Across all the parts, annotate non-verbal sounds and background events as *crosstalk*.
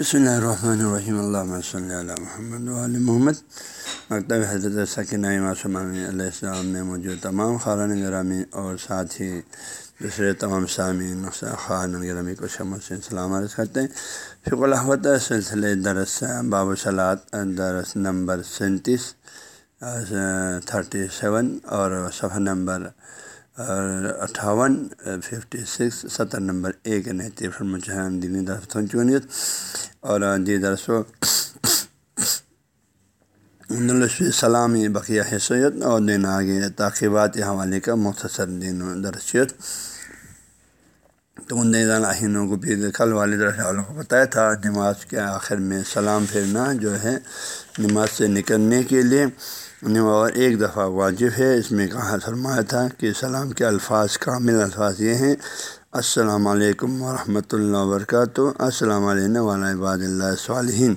بسم اللہ الرحمن الرحیم اللہ صلی اللہ محمد علیہ محمد مکتب حضرت سکین معصوم علیہ السلام میں موجود تمام خارن گرامی اور ساتھ ہی دوسرے تمام سامعین خان گرامی کو شمع سے سلام عرض کرتے ہیں فک الحمد سلسلے درس باب صلاحت درس نمبر سینتیس تھرٹی سیون اور صفحہ نمبر اٹھاون ففٹی سکس ستر نمبر ایک نئے مجھے دینی درخت چونیت۔ اور جی درسو سلامی بقیہ حیثیت، اور دین آگے تاخیبات حوالے کا مختصر دین و درسیت تو ان دینوں کو بھی کل والد والوں کو بتایا تھا، نماز کے آخر میں سلام پھیرنا جو ہے نماز سے نکلنے کے لیے۔ اور ایک دفعہ واجب ہے، اس میں کہا فرمایا تھا کہ سلام کے الفاظ، کامل الفاظ یہ ہیں۔ السلام علیکم ورحمۃ اللہ وبرکاتہ۔ السلام علیکم عباد اللہ صالحین۔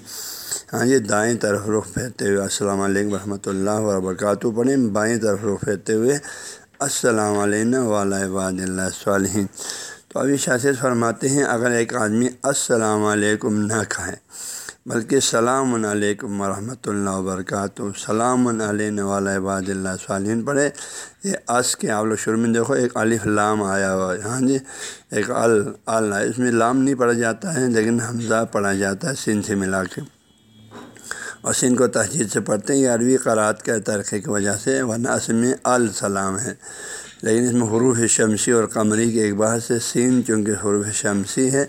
ہاں یہ دائیں طرف رخ پھیرتے ہوئے السلام علیکم ورحمۃ اللہ وبرکاتہ پڑھیں۔ بائیں طرف رخ پھیرتے ہوئے السلام علیکم عباد اللہ صالحین۔ تو ابھی شاست فرماتے ہیں، اگر ایک آدمی السلام علیکم نہ کہیں بلکہ سلام علیکم ورحمۃ اللہ وبرکاتہ۔ سلام علیہ عباد اللہ صالحین پڑھے۔ یہ اس کے آپ لوگ شروع میں دیکھو، ایک الف لام آیا ہوا ہے۔ ہاں جی ایک ال ال اس میں لام نہیں پڑھا جاتا ہے، لیکن حمزہ پڑھا جاتا ہے سین سے ملا کے۔ اور سین کو تہذیب سے پڑھتے ہیں۔ یہ عربی قرآت کے ترقی کی وجہ سے، ورنہ اصل میں السلام ہے۔ لیکن اس میں حروف شمسی اور قمری کے ایک سے سین چونکہ حروف شمسی ہے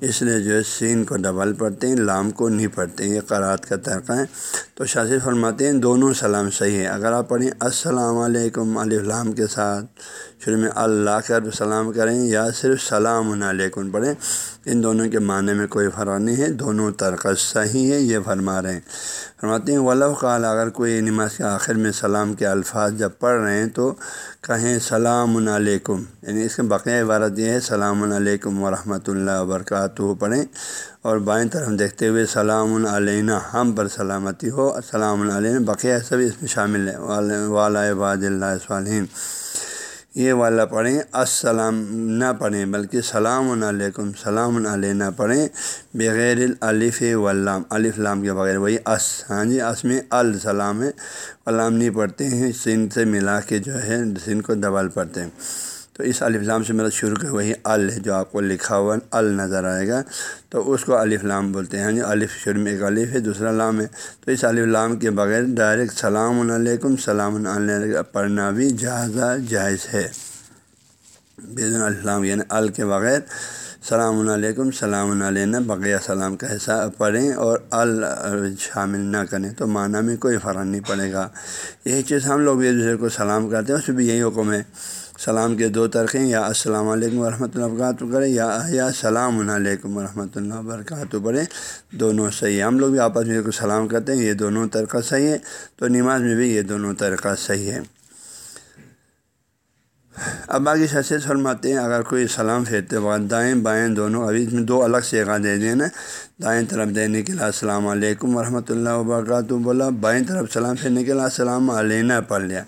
اس لیے جو ہے سین کو ڈبل پڑھتے ہیں، لام کو نہیں پڑھتے ہیں، یہ قرات کا طریقہ ہے۔ تو شاثر فرماتے ہیں، دونوں سلام صحیح ہے اگر آپ پڑھیں السلام علیکم علیہ السلام کے ساتھ، شروع میں اللہ کر سلام کریں یا صرف سلام علیکم پڑھیں، ان دونوں کے معنی میں کوئی فرق نہیں ہے۔ دونوں ترقہ صحیح ہے یہ فرما رہے ہیں۔ فرماتے ہیں، ولو قال، اگر کوئی نماز کے آخر میں سلام کے الفاظ جب پڑھ رہے ہیں تو کہیں سلام علیکم یعنی اس کے بقیہ عبارت یہ ہے، سلام علیکم ورحمۃ اللہ وبرکاتہ۔ پڑھیں۔ اور بائیں طرف دیکھتے ہوئے سلام علینا، ہم پر سلامتی ہو۔ السلام علیہ بقیہ سب اس میں شامل ہے والا عباد اللہ صالحین۔ یہ والا پڑھیں۔ السلام، نہ پڑھیں، بلکہ سلام علیکم، سلام علیہ پڑھیں۔ بغیر الف ولام الف لام کے بغیر وہی اس۔ ہاں جی اس میں السلام ہے۔ علام نہیں پڑھتے ہیں، سن سے ملا کے جو ہے، سن کو دبال پڑھتے ہیں۔ تو اس الفلام سے میرا شروع کے وہی ال ہے جو آپ کو لکھا ہوا ال نظر آئے گا۔ تو اس کو الف لام بولتے ہیں یعنی الف شروع میں ایک الف ہے، دوسرا لام ہے۔ تو اس الف لام کے بغیر ڈائریکٹ سلام علیکم، سلام علیہ پڑھنا بھی جہازہ جائز ہے۔ بےدن الفلام یعنی ال کے بغیر سلام علیکم، سلام علیہ بقیہ سلام کا حصہ پڑھیں اور ال شامل نہ کریں، تو معنی میں کوئی فرق نہیں پڑے گا۔ یہی چیز ہم لوگ بھی ایک دوسرے کو سلام کرتے ہیں، اس بھی یہی حکم ہے۔ سلام کے دو ترقیں یا السلام علیکم ورحمۃ اللہ وبرکاتہ کریں یا یا سلام علیکم ورحمۃ اللہ وبرکاتہ پڑھیں۔ دونوں صحیح ہے ہم لوگ بھی آپس میں سلام کرتے ہیں، یہ دونوں طریقہ صحیح ہے تو نماز میں بھی یہ دونوں طریقہ صحیح ہے اب باقی شخصیت فرماتے ہیں، اگر کوئی سلام پھیرتے وقت دائیں، بائیں دونوں، ابھی اس میں دو الگ سیگا دے دیں نا۔ دائیں طرف دینے کے لیے السلام علیکم ورحمۃ اللہ وبرکاتہ بولا، بائیں طرف سلام پھیرنے کے لیے السلام علیہ پڑھ لیا۔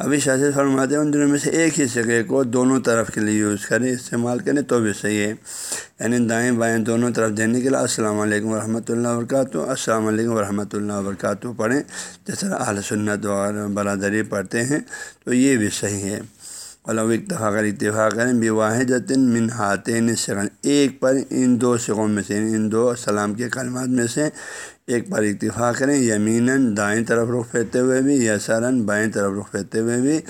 ابھی شاست فرماتے ہیں ان دنوں میں سے ایک ہی سکے کو دونوں طرف کے لیے یوز کریں، استعمال کریں تو بھی صحیح ہے۔ یعنی دائیں بائیں دونوں طرف دینے کے لیے السلام علیکم ورحمۃ اللہ وبرکاتہ۔ السلام علیکم ورحمۃ اللہ وبرکاتہ۔ پڑھیں جس طرح اہل سنت اور برادری پڑھتے ہیں تو یہ بھی صحیح ہے۔ علو اتفاق اتفاق کریں بھی واحد من ہاتین سغن ایک پر ان دو سگوں میں سے، ان دو سلام کے کلمات میں سے ایک پر اتفاق کریں۔ یمیناً دائیں طرف رخ پھیرتے ہوئے بھی یا سرن بائیں طرف رخ پھیرتے ہوئے بھی۔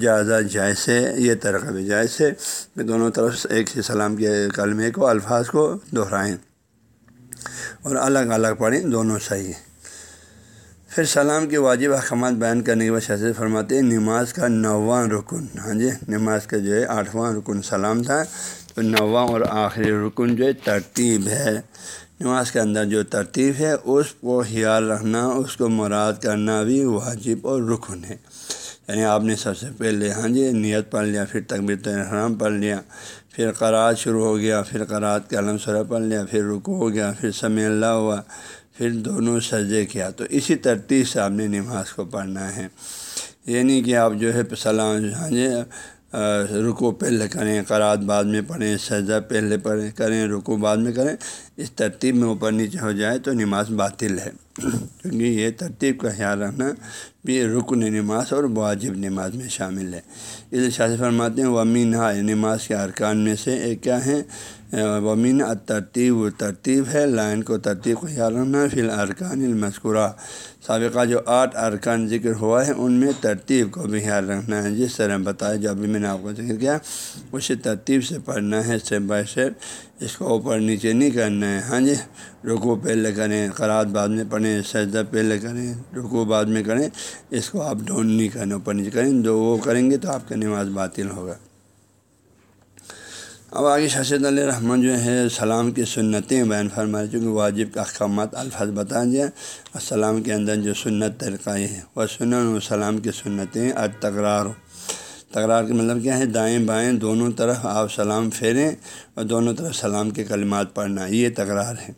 جائزہ جائزے یہ ترقہ بھی جائز ہے۔ کہ دونوں طرف ایک ہی سلام کے کلمے کو، الفاظ کو دہرائیں۔ اور الگ الگ پڑھیں، دونوں صحیح پھر سلام کے واجب احکامات بیان کرنے کے بعد شہزاد فرماتے ہیں، نماز کا نواں رکن۔ ہاں جی نماز کا جو ہے آٹھواں رکن سلام تھا۔ تو نواں اور آخری رکن جو ہے ترتیب ہے۔ نماز کے اندر جو ترتیب ہے، اس کو خیال رکھنا، اس کو مراد کرنا بھی واجب اور رکن ہے۔ یعنی آپ نے سب سے پہلے ہاں جی نیت پڑھ لیا، پھر تقبیر احرام پڑھ لیا، پھر قرآد شروع ہو گیا، پھر قرآد کے علم سرا پڑھ لیا، پھر رکو ہو گیا، پھر سمع اللہ ہوا پھر دونوں سجے کیا۔ تو اسی ترتیب سے آپ نے نماز کو پڑھنا ہے۔ یہ نہیں کہ آپ جو ہے سلام ہاں جی رکو پہلے کریں قرات بعد میں پڑھیں، سجدہ پہلے پڑھیں، کریں رکو بعد میں کریں۔ اس ترتیب میں اوپر نیچے ہو جائے تو نماز باطل ہے۔ *clears throat* کیونکہ یہ ترتیب کا خیال رکھنا بھی رکن نماز اور واجب نماز میں شامل ہے۔ اس شاذ فرماتے ہیں ومین یعنی نماز کے ارکان میں سے ایک کیا ہے؟ ومین ترتیب و ترتیب ہے لائن کو ترتیب کو خیال رکھنا، فی الارکان المذکورہ۔ سابقہ جو آٹھ ارکان ذکر ہوا ہے، ان میں ترتیب کو بھی خیال رکھنا ہے۔ جس طرح بتایا جو ابھی میں نے آپ کو ذکر کیا اسی ترتیب سے پڑھنا ہے اسٹیپ بائی اسٹیپ اس کو اوپر نیچے نہیں کرنا ہے۔ ہاں جی رکو پہلے کریں قرآد بعد میں پڑھیں، سجدہ پہلے کریں رکو بعد میں کریں۔ اس کو آپ ڈون نہیں کریں اوپر نیچے کریں۔ جو وہ کریں گے تو آپ کا نماز باطل ہوگا۔ اب آگے شاشد علیہ رحمٰن جو ہے سلام کی سنتیں بیان فرمائے چونکہ واجب کا احکامات الفاظ بتا دیا۔ السلام کے اندر جو سنت طریقہ ہے وہ سنن و سلام کی سنتیں اور تکرار تکرار کا مطلب کیا ہے؟ دائیں بائیں، دونوں طرف آپ سلام پھیریں اور دونوں طرف سلام کے کلمات پڑھنا، یہ تکرار ہے۔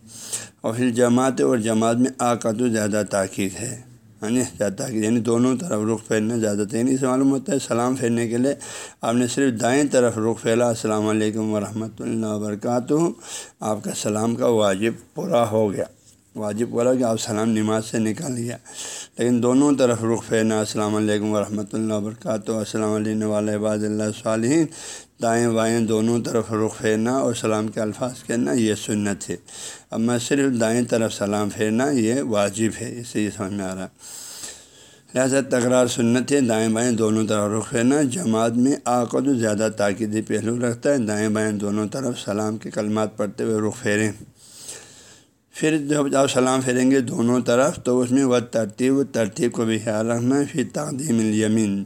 اور پھر جماعت اور جماعت میں آکت و زیادہ تاکید ہے۔ ہاں جی تاکہ یعنی دونوں طرف رخ پھیرنا زیادہ تین یعنی سے معلوم ہوتا ہے سلام پھیرنے کے لیے آپ نے صرف دائیں طرف رخ پھیلا السلام علیکم ورحمۃ اللہ وبرکاتہ۔ آپ کا سلام کا واجب پورا ہو گیا۔ واجب پورا کہ آپ سلام نماز سے نکال لیا۔ لیکن دونوں طرف رخ پھیرنا السلام علیکم ورحمۃ اللہ وبرکاتہ۔ السلام علیہ وباد اللہ صالحین۔ دائیں بائیں دونوں طرف رخ پھیرنا اور سلام کے الفاظ کہنا یہ سنت ہے۔ اب میں صرف دائیں طرف سلام پھیرنا یہ واجب ہے۔ اس سے یہ سمجھ میں آ رہا لہٰذا تکرار سنت ہے۔ دائیں بائیں دونوں طرف رخ پھیرنا جماعت میں آقد و زیادہ تاکیدی پہلو رکھتا ہے۔ دائیں بائیں دونوں طرف سلام کے کلمات پڑھتے ہوئے رخ پھیریں۔ پھر جب آپ سلام پھیریں گے دونوں طرف، تو اس میں وہ ترتیب و ترتیب کو بھی خیال رکھنا پھر تقدیم الیمین،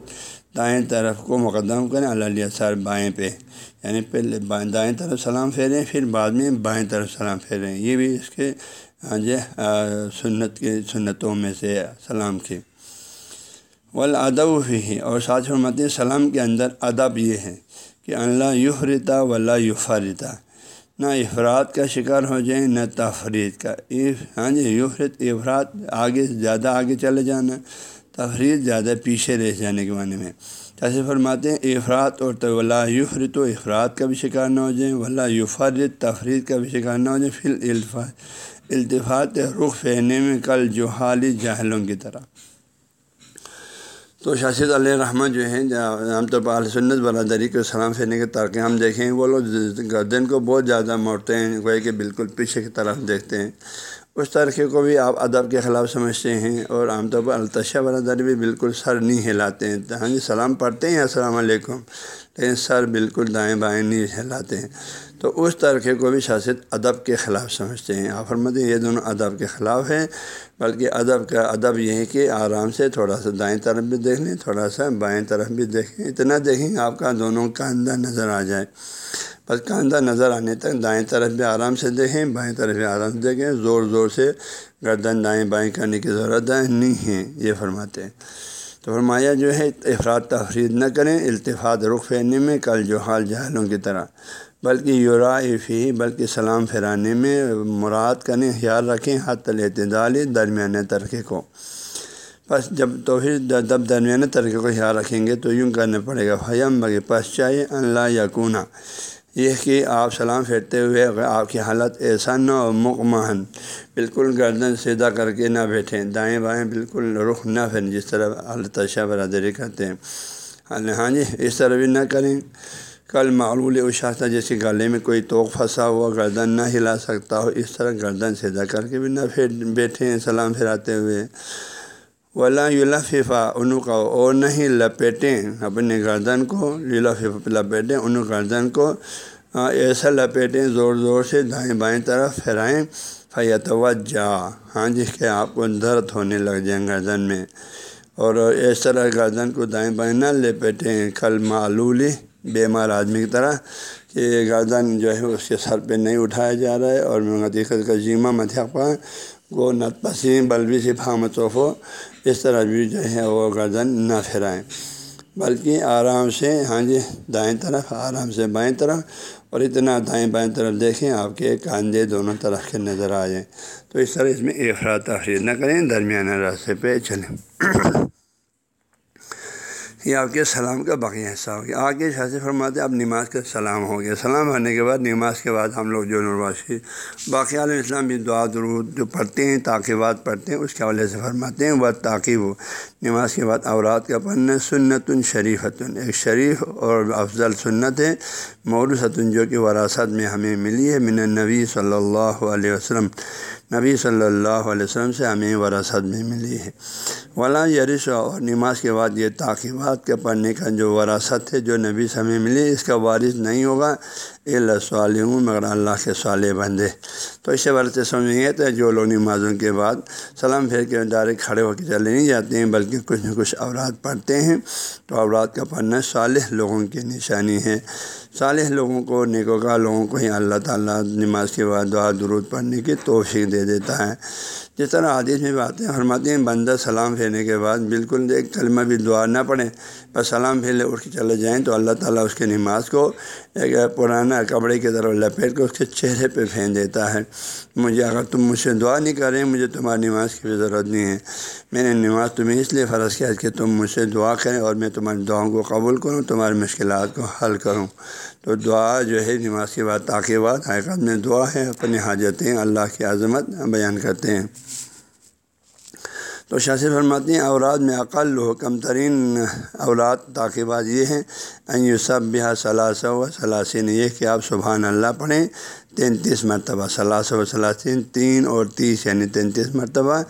دائیں طرف کو مقدم کریں اللہ سر بائیں پہ یعنی پہلے بائیں دائیں طرف سلام پھیریں، پھر بعد میں بائیں طرف سلام پھیریں۔ یہ بھی اس کے ہاں جی سنت کے سنتوں میں سے سلام کے۔ ولادب ہی اور ساتھ فرماتے سلام کے اندر ادب یہ ہے کہ اللہ یوح رتا ولا یوفرتا نہ افراد کا شکار ہو جائیں، نہ تفرید کا۔ ہاں جی یفرت افراد آگے زیادہ آگے چلے جانا تفرید زیادہ پیچھے رہ جانے کے معنی میں۔ جیسے فرماتے ہیں افراد اور تو ولا یفرت و افراد کا بھی شکار نہ ہو جائیں، ولا یفرت تفرید کا بھی شکار نہ ہو جائیں۔ پھر الفا التفاط رخ پھیرنے میں کل جو حالی جاہلوں کی طرح۔ تو شاشد علیہ رحمٰن جو ہیں عام طور پر سنت برادری کو سلام پھیرنے کے ترقی ہم دیکھیں، وہ لوگ گردن کو بہت زیادہ موڑتے ہیں کوئی کہ بالکل پیچھے کی طرف دیکھتے ہیں۔ اس طرقے کو بھی آپ ادب کے خلاف سمجھتے ہیں اور عام طور پر التشہ برادری بھی بالکل سر نہیں ہلاتے ہیں۔ ہاں جی سلام پڑھتے ہیں، السلام علیکم، لیکن سر بالکل دائیں بائیں نہیں ہلاتے ہیں۔ تو اس طرقے کو بھی شاست ادب کے خلاف سمجھتے ہیں۔ آپ فرماتے ہیں یہ دونوں ادب کے خلاف ہیں، بلکہ ادب کا ادب یہ ہے کہ آرام سے تھوڑا سا دائیں طرف بھی دیکھ لیں، تھوڑا سا بائیں طرف بھی دیکھیں، اتنا دیکھیں آپ کا دونوں کاندھا نظر آ جائے۔ بس کاندھا نظر آنے تک دائیں طرف بھی آرام سے دیکھیں، بائیں طرف بھی آرام سے دیکھیں۔ زور زور سے گردن دائیں بائیں کرنے کی ضرورت نہیں ہے، یہ فرماتے ہیں۔ تو فرمایا جو ہے، افراد تفرید نہ کریں التفاط رخ پھیرنے میں، کل جو حال جہلوں کی طرح۔ بلکہ یورا فی، بلکہ سلام پھیرانے میں مراد کریں، خیال رکھیں حت الاعتدال درمیانے ترقے کو۔ بس جب تو پھر جب درمیانے ترقے کو خیال رکھیں گے تو یوں کرنا پڑے گا۔ فیم بگے پس چاہیے اللہ یقونہ یہ کہ آپ سلام پھیرتے ہوئے اگر آپ کی حالت ایسا نہ ہو مکمہن بالکل گردن سیدھا کر کے نہ بیٹھیں۔ دائیں بائیں بالکل رخ نہ پھیریں، جس طرح التشا برادری کرتے ہیں۔ ہاں جی،, ہاں جی اس طرح بھی نہ کریں۔ کل معلول اشاستہ جیسے گلے میں کوئی توق پھنسا ہوا گردن نہ ہلا سکتا ہو، اس طرح گردن سیدھا کر کے بھی نہ پھر بیٹھے ہیں سلام پھراتے ہوئے۔ ولا یلفا انو کا اور نہیں لپیٹیں۔ اپنے گردن کو لفیفہ لپیٹیں۔ انو گردن کو ایسا لپیٹیں، زور زور سے دائیں بائیں طرف پھیرائیں۔ فیتوجہ۔ ہاں جی کہ آپ کو درد ہونے لگ جائیں گردن میں۔ اور اس طرح گردن کو دائیں بائیں نہ لپیٹیں۔ کل معلولی بیمار آدمی کی طرح کہ گردن جو ہے، اس کے سر پہ نہیں اٹھایا جا رہا ہے اور حقیقت کا جیمہ متحق پائیں گو نت پسیم بلبی سی پھامتوف ہو اس طرح بھی جو ہے وہ گردن نہ پھیرائیں بلکہ آرام سے ہاں جی دائیں طرف، آرام سے بائیں طرف، اور اتنا دائیں بائیں طرف دیکھیں آپ کے کاندھے دونوں طرف کے نظر آ جائیں۔ تو اس طرح اس میں افراد تفریح نہ کریں، درمیانہ راستے پہ چلیں۔ یہ آپ کے سلام کا بقیہ حصہ ہو گیا۔ آگے شاذ فرماتے اب نماز کا سلام ہو گیا۔ سلام ہونے کے بعد، نماز کے بعد ہم لوگ جو نرواشی باقی عالم اسلام بھی دعا درود جو پڑھتے ہیں تاکیبات پڑھتے ہیں، اس کے حوالے سے فرماتے ہیں وہ تاکیب ہو نماز کے بعد اورات کا پڑھنا سنت شریفت ایک شریف اور افضل سنت ہے مورثۃ جو کہ وراثت میں ہمیں ملی ہے۔ من نبی صلی اللہ علیہ وسلم۔ نبی صلی اللہ علیہ وسلم سے ہمیں وراثت میں ملی ہے۔ ولا یرش اور نماز کے بعد یہ تاقیبات کے پڑھنے کا جو وراثت ہے جو نبی سے ہمیں ملی، اس کا وارث نہیں ہوگا اللہ صالح مگر اللہ کے صالح بندے۔ تو اس سے بارے سے سمجھیں تو جو لوگ نمازوں کے بعد سلام پھیر کے ڈائریکٹ کھڑے ہو کے چلے نہیں جاتے ہیں، بلکہ کچھ نہ کچھ اوراد پڑھتے ہیں۔ تو اوراد کا پڑھنا صالح لوگوں کی نشانی ہے۔ صالح لوگوں کو نیکوکا لوگوں کو ہی اللہ تعالیٰ نماز کے بعد دعا، درود پڑھنے کی توفیق دے دیتا ہے۔ جس طرح حادث میں باتیں فرماتے ہیں بندہ سلام پھیرنے کے بعد بالکل ایک کلمہ بھی دعا نہ پڑھیں بس سلام پھیلے اٹھ کے چلے جائیں تو اللہ تعالیٰ اس کے نماز کو ایک پرانا کپڑے کی طرف لپیٹ کر اس کے چہرے پہ پھینک دیتا ہے۔ مجھے اگر تم مجھ سے دعا نہیں کریں، مجھے تمہاری نماز کی بھی ضرورت نہیں ہے۔ میں نے نماز تمہیں اس لیے فرض کیا کہ تم مجھ سے دعا کریں اور میں تمہاری دعاؤں کو قبول کروں، تمہاری مشکلات کو حل کروں۔ تو دعا جو ہے نماز کے بعد تاکہ بعد حقیقت میں دعا ہے، اپنی حاجتیں اللہ کی عظمت بیان کرتے ہیں۔ تو شاثر فرماتی ہیں اوراد میں عقل و کم ترین اوراد تاکیبات یہ ہیں این سب بہا ثلاثہ و ثلاثین، یہ کہ آپ سبحان اللہ پڑھیں، تینتیس مرتبہ، ثلاثہ و ثلاثین، تین اور تیس یعنی تینتیس مرتبہ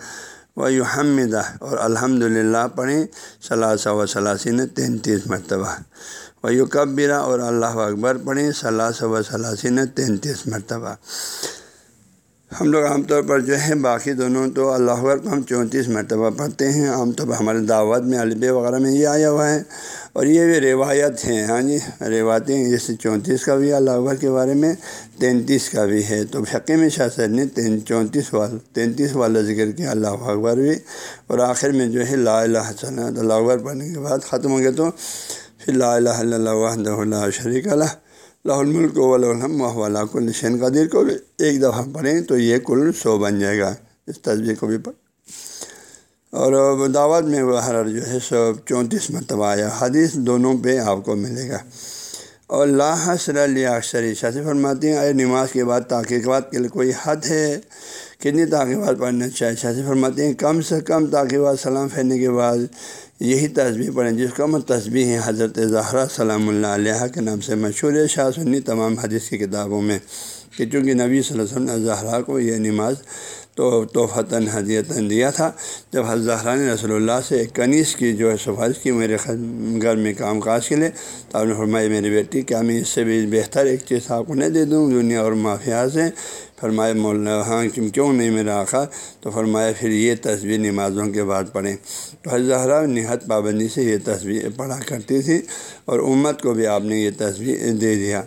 و یو حمدہ اور الحمد للہ پڑھیں، ثلاثہ و ثلاثین، تینتیس مرتبہ۔ و یو کبرا اور اللہ اکبر پڑھیں، ثلاثہ و ثلاثین، تینتیس مرتبہ۔ ہم لوگ عام طور پر جو ہے باقی دونوں تو اللہ اکبر کو ہم چونتیس مرتبہ پڑھتے ہیں۔ عام طور پر ہمارے دعوت میں الب وغیرہ میں یہ آیا ہوا ہے۔ اور یہ بھی روایت ہیں۔ ہاں جی روایتیں جیسے چونتیس کا بھی اللہ اکبر کے بارے میں، تینتیس کا بھی ہے۔ تو فقے میں شاہ سر نے تین، چونتیس والا تینتیس والا ذکر کیا اللہ اکبر بھی۔ اور آخر میں جو ہے، لا الہ صنعت اللہ اکبر پڑھنے کے بعد ختم ہو گیا تو پھر لا الہ الا اللہ وحدہ اللہ شریک اللہ لاہ الملک ولحم والا کل شین قدیر کو بھی ایک دفعہ پڑھیں تو یہ کل سو بن جائے گا اس تصویر کو بھی پڑھ۔ اور دعوت میں وہ حرر جو ہے سو چونتیس مرتبہ آیا۔ حدیث دونوں پہ آپ کو ملے گا۔ اور لاہ علی اکثر شاہ فرماتی ہیں، اے نماز کے بعد تاکیبات کے لیے کوئی حد ہے؟ کتنی تاکیبات پڑھنا چاہیے شاہ فرماتے ہیں، کم سے کم تاکیبات سلام پھیرنے کے بعد یہی تصویر پڑھیں، جس کا مت تصویر ہے حضرت زہرہ سلام اللہ علیہ کے نام سے مشہور ہے، شاہ سنی تمام حدیث کی کتابوں میں کہ چونکہ نبی صلی اللہ علیہ وسلم نے زہرا کو یہ نماز تو توفتاً حدیتاً دیا تھا۔ جب حضرت نے رسول اللہ سے ایک کنیز کی جو ہے سفارش کی میرے گھر میں کام کاج کے لیے، تو آپ نے فرمایا میری بیٹی کیا میں اس سے بھی بہتر ایک چیز آپ کو نہیں دے دوں؟ دنیا اور مافیا سے۔ فرمایا، مولانا ہاں کیوں نہیں میرا آخا تو فرمایا، پھر یہ تصویر نمازوں کے بعد پڑھیں۔ تو حضرہ نہت پابندی سے یہ تصویر پڑھا کرتی تھی اور امت کو بھی آپ نے یہ تصویر دے دیا۔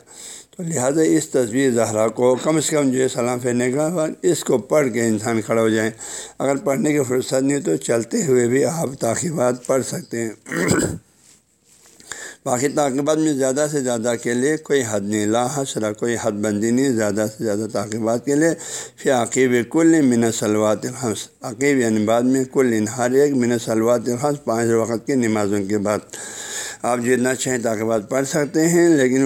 تو لہٰذا اس تصویر زہرا کو کم از کم جو ہے سلام پھیرنے کا بعد اس کو پڑھ کے انسان کھڑا ہو جائیں۔ اگر پڑھنے کی فرصت نہیں تو چلتے ہوئے بھی آپ تاخیبات پڑھ سکتے ہیں۔ باقی تاقیبات میں زیادہ سے زیادہ کے لیے کوئی حد نہیں، لا حسرا کوئی حد بندی نہیں، زیادہ سے زیادہ تاقیبات کے لیے۔ پھر عقیب کل من سلوات الحمس، عقیب یعنی بعد میں کل ہر ایک من سلوات الحمس، پانچ وقت کی نمازوں کے بعد۔ آپ جتنا چاہیں تاکہ پڑھ سکتے ہیں، لیکن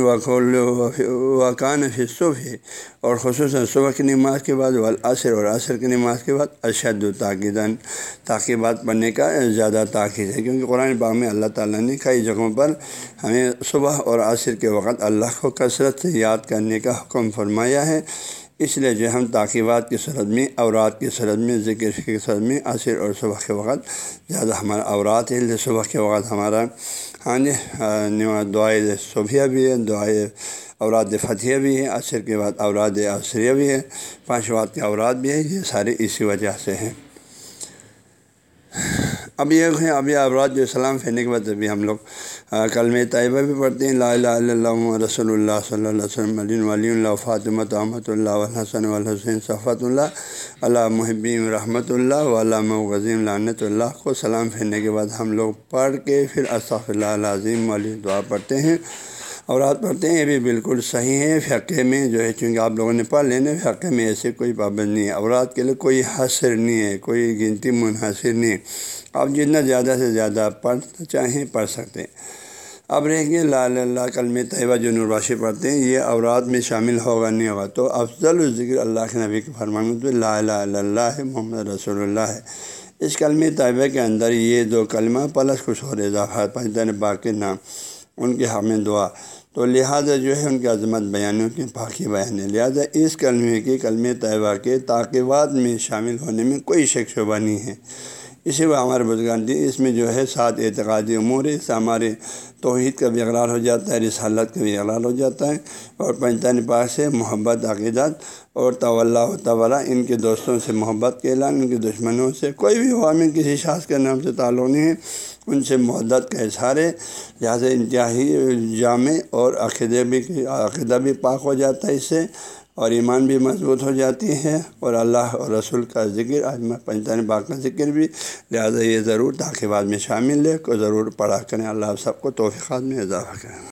وقان صبح ہے، اور خصوصاً صبح کی نماز کے بعد، والعصر، اور عصر کی نماز کے بعد اشد و تاکیدن تاکیبات پڑھنے کا زیادہ تاکید ہے، کیونکہ قرآن پاک میں اللہ تعالیٰ نے کئی جگہوں پر ہمیں صبح اور عصر کے وقت اللہ کو کثرت سے یاد کرنے کا حکم فرمایا ہے۔ اس لیے جو ہم تاکیبات کی صورت میں، اورات کی صورت میں، ذکر کی صورت میں عصر اور صبح کے وقت زیادہ ہمارا اورات ہے۔ صبح کے وقت ہمارا ہاں جی دعائے صبح بھی ہے، دعائے اوراد فتح بھی ہے، عصر کے بعد اوراد عصریہ بھی ہے، پانچ وقت کے اوراد بھی ہے یہ سارے اسی وجہ سے ہیں۔ اب یہ ہے اب یہ اوراد جو سلام پھیرنے کے بعد ابھی ہم لوگ کلم طیبہ بھی پڑھتے ہیں، لا الہ الا اللہ رسول اللہ صلی اللہ علیہ وسلم علی ولی اللہ فاطمۃ احمۃ اللہ الحسن الحسین صفت اللہ اللہ محبین رحمۃ اللہ علامہ غزیم لانت اللہ کو سلام پھیرنے کے بعد ہم لوگ پڑھ کے پھر اللہ العظیم والی دعا پڑھتے ہیں۔ اورات پڑھتے ہیں، یہ بھی بالکل صحیح ہے فقے میں جو ہے، چونکہ آپ لوگوں نے پڑھ لینا فقے میں ایسے کوئی پابند نہیں ہے۔ اورات کے لیے کوئی حاصر نہیں ہے، کوئی گنتی منحصر نہیں ہے۔ آپ جتنا زیادہ سے زیادہ پڑھ چاہیں پڑھ سکتے ہیں۔ اب رہ گئے لا اللہ کلم طیبہ جو نرواشی پڑھتے ہیں، یہ اورات میں شامل ہوگا نہیں ہوگا؟ تو افضل الذکر اللہ کے نبی کے فرمان تو لا الہ الا اللہ محمد رسول اللہ ہے۔ اس کلم طیبہ کے اندر یہ دو کلمہ پلس کچھ اور اضافہ پنجن باقی نام ان کے حام دعا۔ تو لہٰذا جو ہے ان کی عظمت بیانوں کی پاکی بیان ہے۔ لہٰذا اس کلمے کی کلم طیبہ کے تاقیبات میں شامل ہونے میں کوئی شک شبہ نہیں ہے۔ اسی وہ ہمارے بزرگان دی اس میں جو ہے سات اعتقادی امور ہے، اس ہمارے توحید کا بھی اقرار ہو جاتا ہے، رسالت کا بھی اقرار ہو جاتا ہے اور پنجتان پاک سے محبت، عقیدت اور طول و طورہ ان کے دوستوں سے محبت کے اعلان، ان کے دشمنوں سے، کوئی بھی عوامی کسی شاخ کے نام سے تعلق نہیں ہے، ان سے محدت کا اظہار ہے۔ لہٰذا انتہائی جامع اور عقیدے بھی، عقیدہ بھی پاک ہو جاتا ہے اس سے۔ اور ایمان بھی مضبوط ہو جاتی ہے اور اللہ اور رسول کا ذکر آج پنجان باغ کا ذکر بھی، لہٰذا یہ ضرور تاخیبات بعد میں شامل ہے کو ضرور پڑھا کریں۔ اللہ سب کو توفیقات میں اضافہ کریں۔